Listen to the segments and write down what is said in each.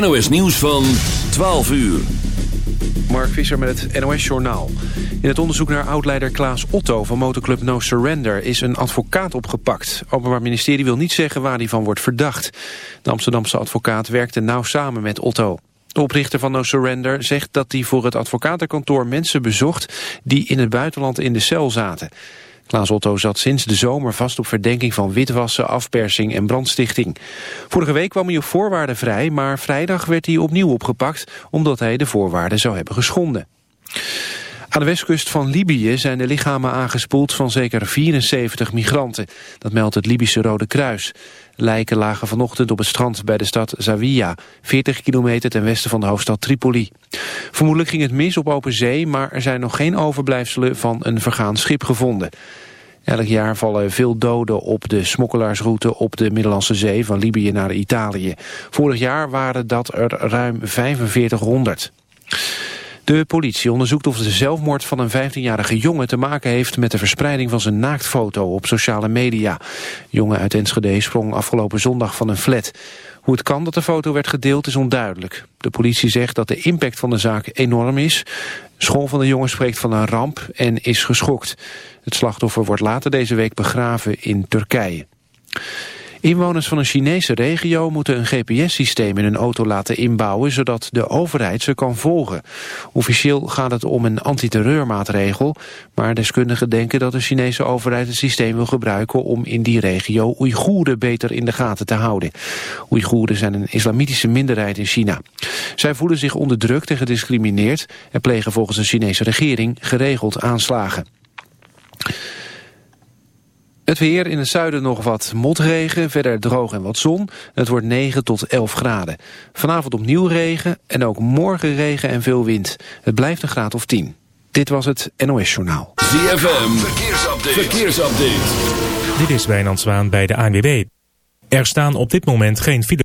NOS Nieuws van 12 uur. Mark Visser met het NOS Journaal. In het onderzoek naar oudleider Klaas Otto van motorclub No Surrender... is een advocaat opgepakt. Openbaar Ministerie wil niet zeggen waar hij van wordt verdacht. De Amsterdamse advocaat werkte nauw samen met Otto. De oprichter van No Surrender zegt dat hij voor het advocatenkantoor mensen bezocht... die in het buitenland in de cel zaten. Klaas Otto zat sinds de zomer vast op verdenking van witwassen, afpersing en brandstichting. Vorige week kwam hij op voorwaarden vrij, maar vrijdag werd hij opnieuw opgepakt omdat hij de voorwaarden zou hebben geschonden. Aan de westkust van Libië zijn de lichamen aangespoeld van zeker 74 migranten. Dat meldt het Libische Rode Kruis. Lijken lagen vanochtend op het strand bij de stad Zawiya, 40 kilometer ten westen van de hoofdstad Tripoli. Vermoedelijk ging het mis op open zee, maar er zijn nog geen overblijfselen van een vergaan schip gevonden. Elk jaar vallen veel doden op de smokkelaarsroute op de Middellandse Zee van Libië naar Italië. Vorig jaar waren dat er ruim 4500. De politie onderzoekt of de zelfmoord van een 15-jarige jongen te maken heeft met de verspreiding van zijn naaktfoto op sociale media. Jongen uit Enschede sprong afgelopen zondag van een flat. Hoe het kan dat de foto werd gedeeld is onduidelijk. De politie zegt dat de impact van de zaak enorm is. school van de jongen spreekt van een ramp en is geschokt. Het slachtoffer wordt later deze week begraven in Turkije. Inwoners van een Chinese regio moeten een GPS-systeem in hun auto laten inbouwen, zodat de overheid ze kan volgen. Officieel gaat het om een antiterreurmaatregel, maar deskundigen denken dat de Chinese overheid het systeem wil gebruiken om in die regio Oeigoeren beter in de gaten te houden. Oeigoeren zijn een islamitische minderheid in China. Zij voelen zich onderdrukt en gediscrimineerd en plegen volgens de Chinese regering geregeld aanslagen. Het weer in het zuiden nog wat motregen, verder droog en wat zon. Het wordt 9 tot 11 graden. Vanavond opnieuw regen en ook morgen regen en veel wind. Het blijft een graad of 10. Dit was het NOS Journaal. ZFM, verkeersupdate. verkeersupdate. Dit is Wijnand Zwaan bij de ANWB. Er staan op dit moment geen file.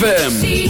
ZFM.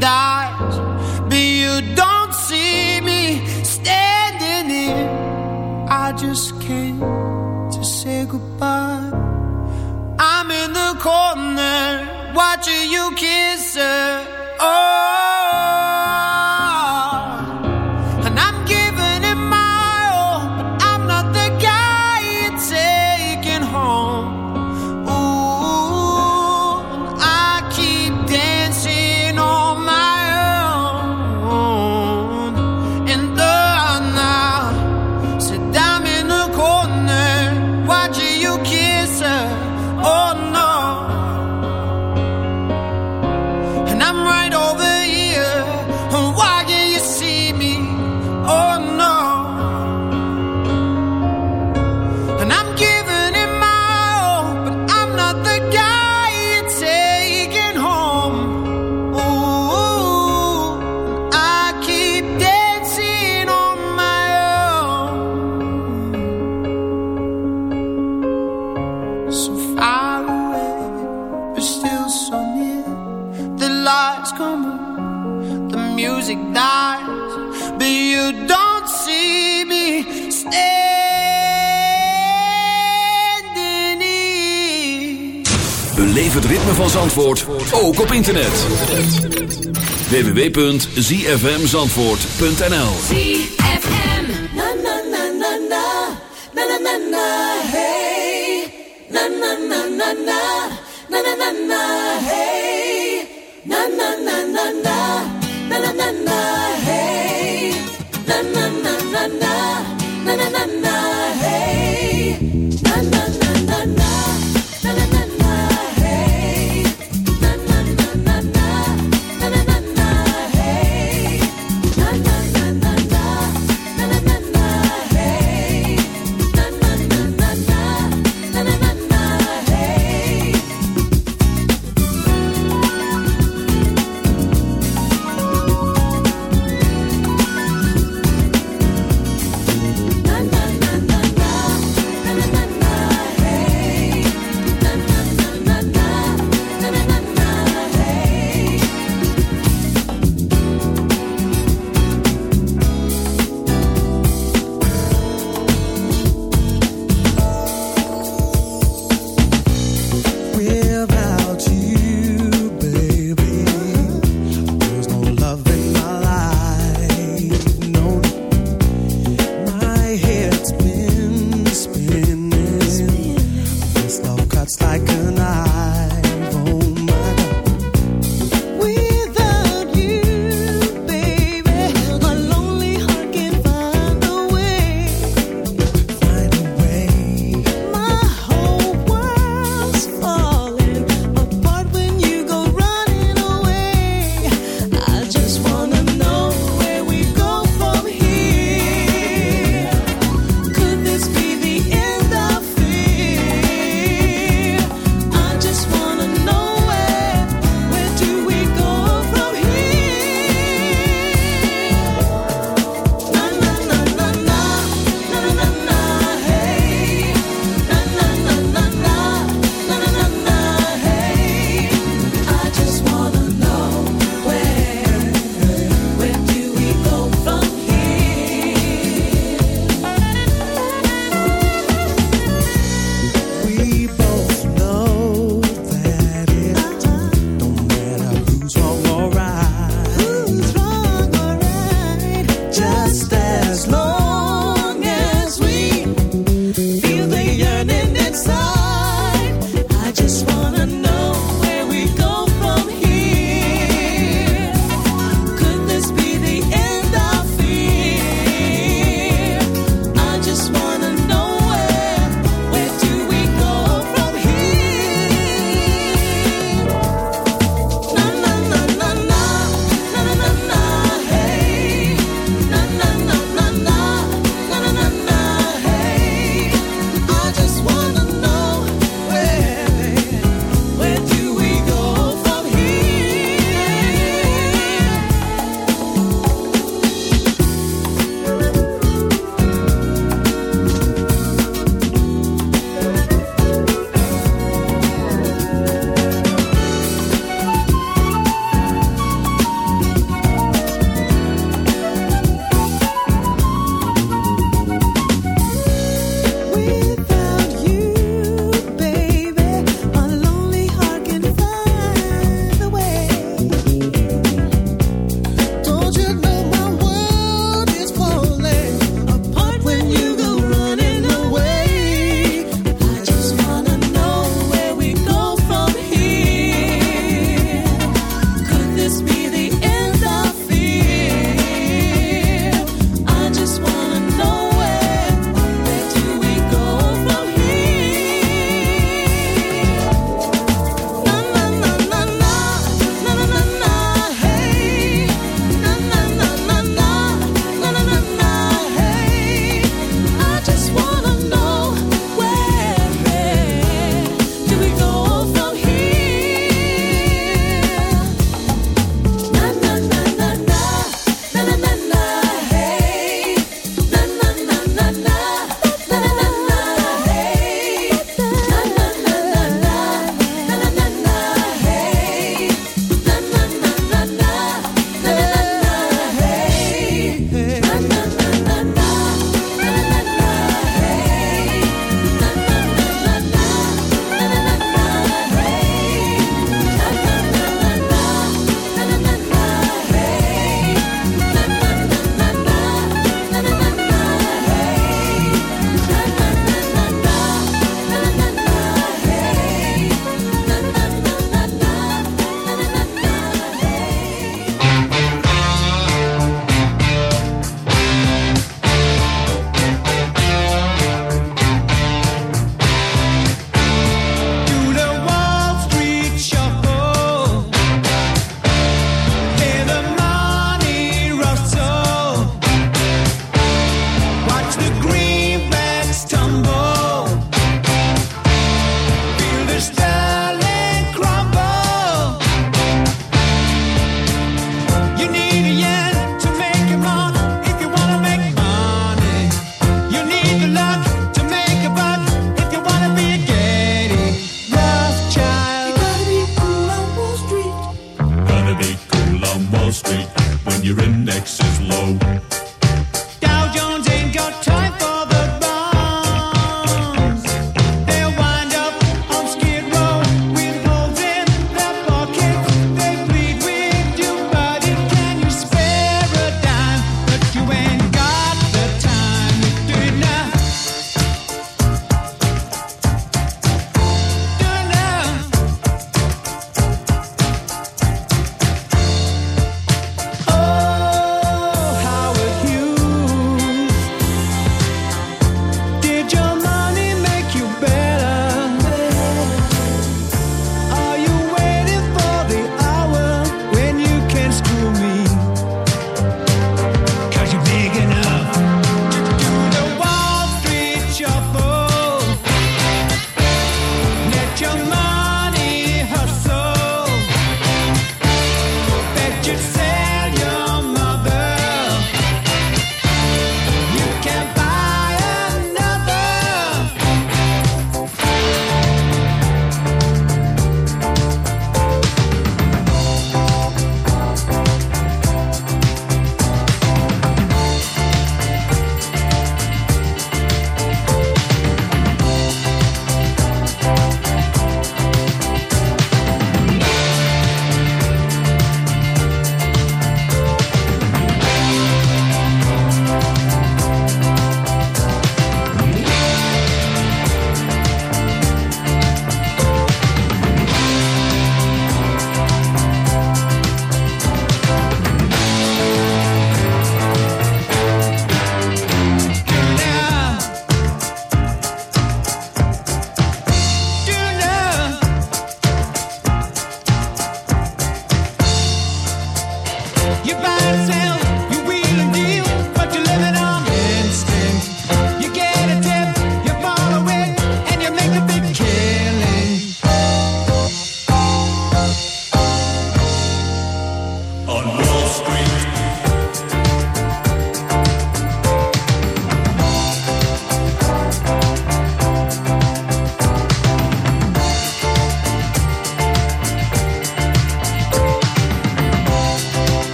die www.zfmzandvoort.nl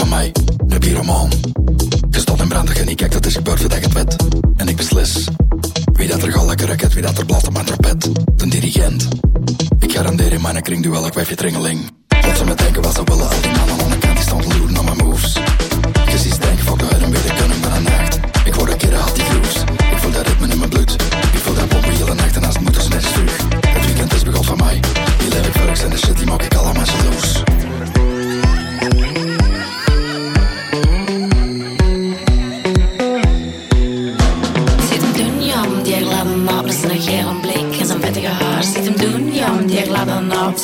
van mij, de pyromaan. Gestot en brandig en ik kijk dat is gebeurd voordat het wet. En ik beslis, wie dat er gal lekker raket, wie dat er blaft op mijn trapet. De dirigent, ik garandeer in mijn kring duel, ik wijf je tringeling. Wat ze me denken wat ze willen, al die mannen aan de kant, die stond loeren naar mijn moves. Je ziet denken, fuck de huid en kunnen maar een nacht. Ik word een keer had die grooves, ik voel dat ritme in mijn bloed. Ik voel dat pompen de nacht en als het moet, net terug. Het weekend is begon van mij, die leef ik en de shit die maak ik allemaal zo los.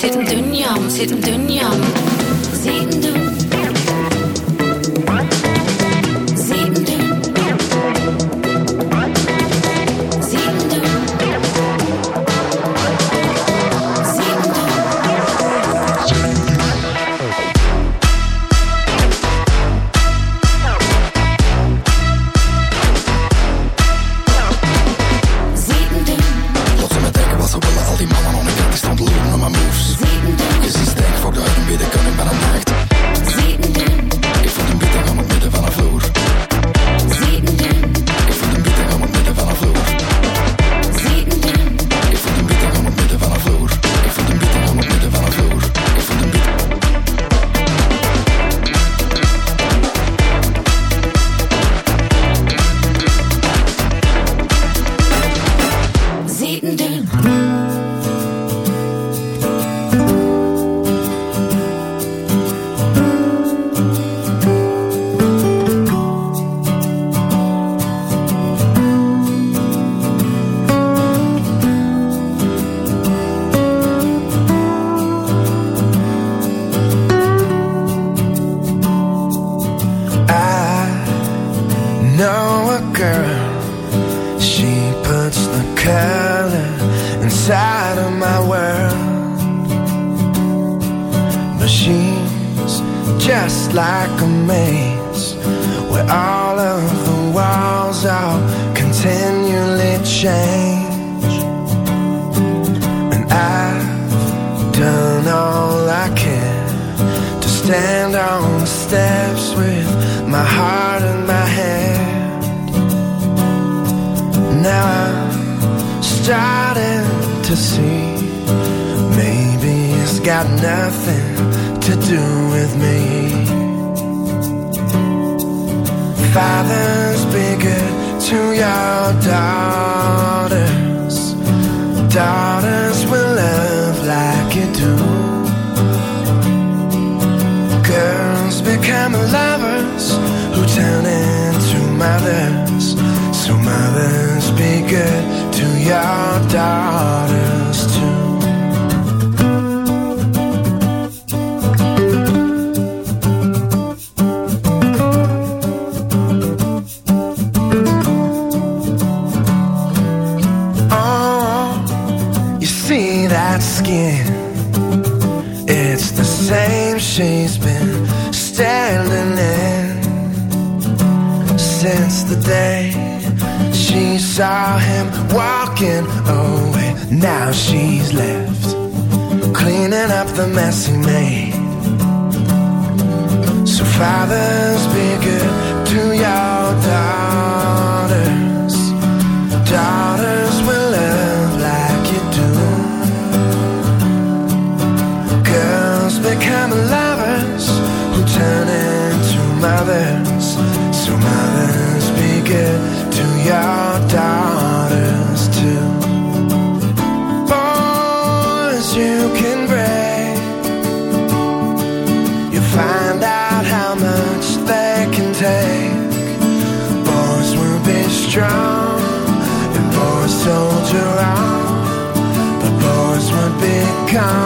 zitten dünyam, zitten dünyam, sitting. dünyam. has been come